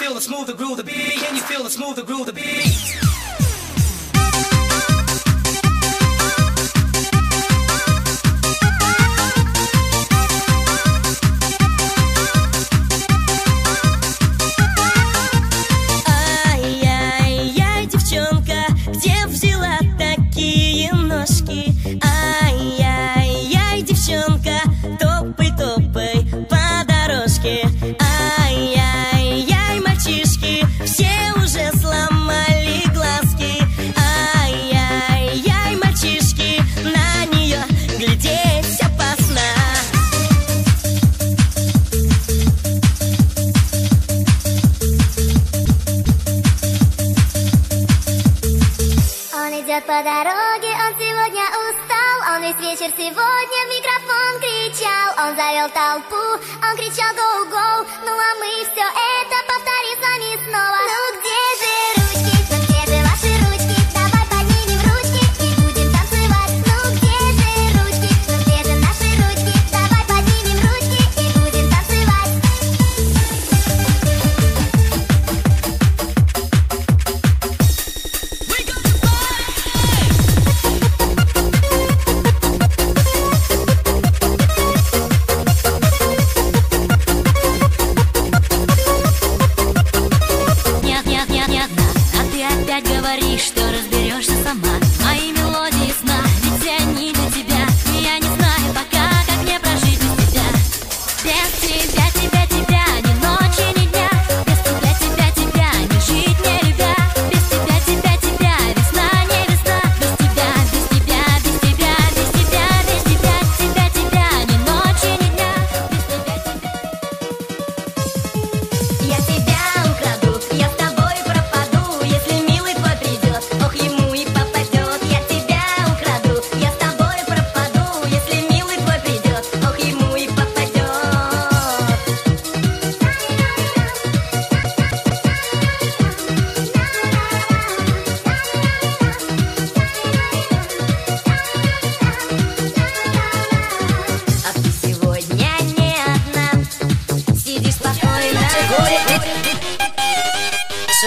feel the smooth? The groove the beat. Can you feel the smooth? The groove the beat? идет по дороге, он сегодня устал. Он весь вечер сегодня в микрофон кричал. Он завел толпу, он кричал гоу-гоу Ну а мы все это повторим с вами снова. Ну где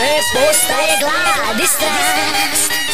Let's, let's play it this.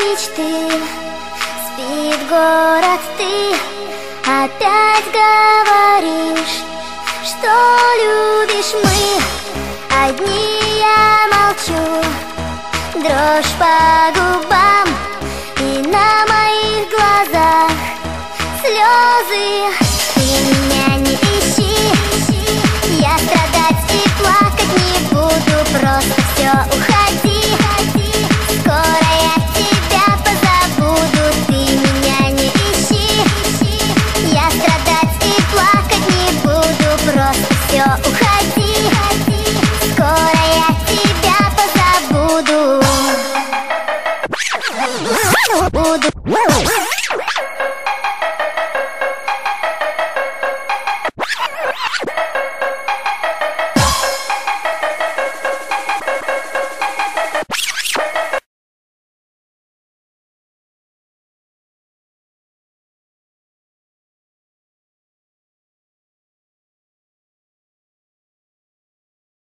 Мечты. Спит город, ты опять говоришь Что любишь мы, одни я молчу Дрожь по губам и на моих глазах слезы. Ты меня Oh, the world.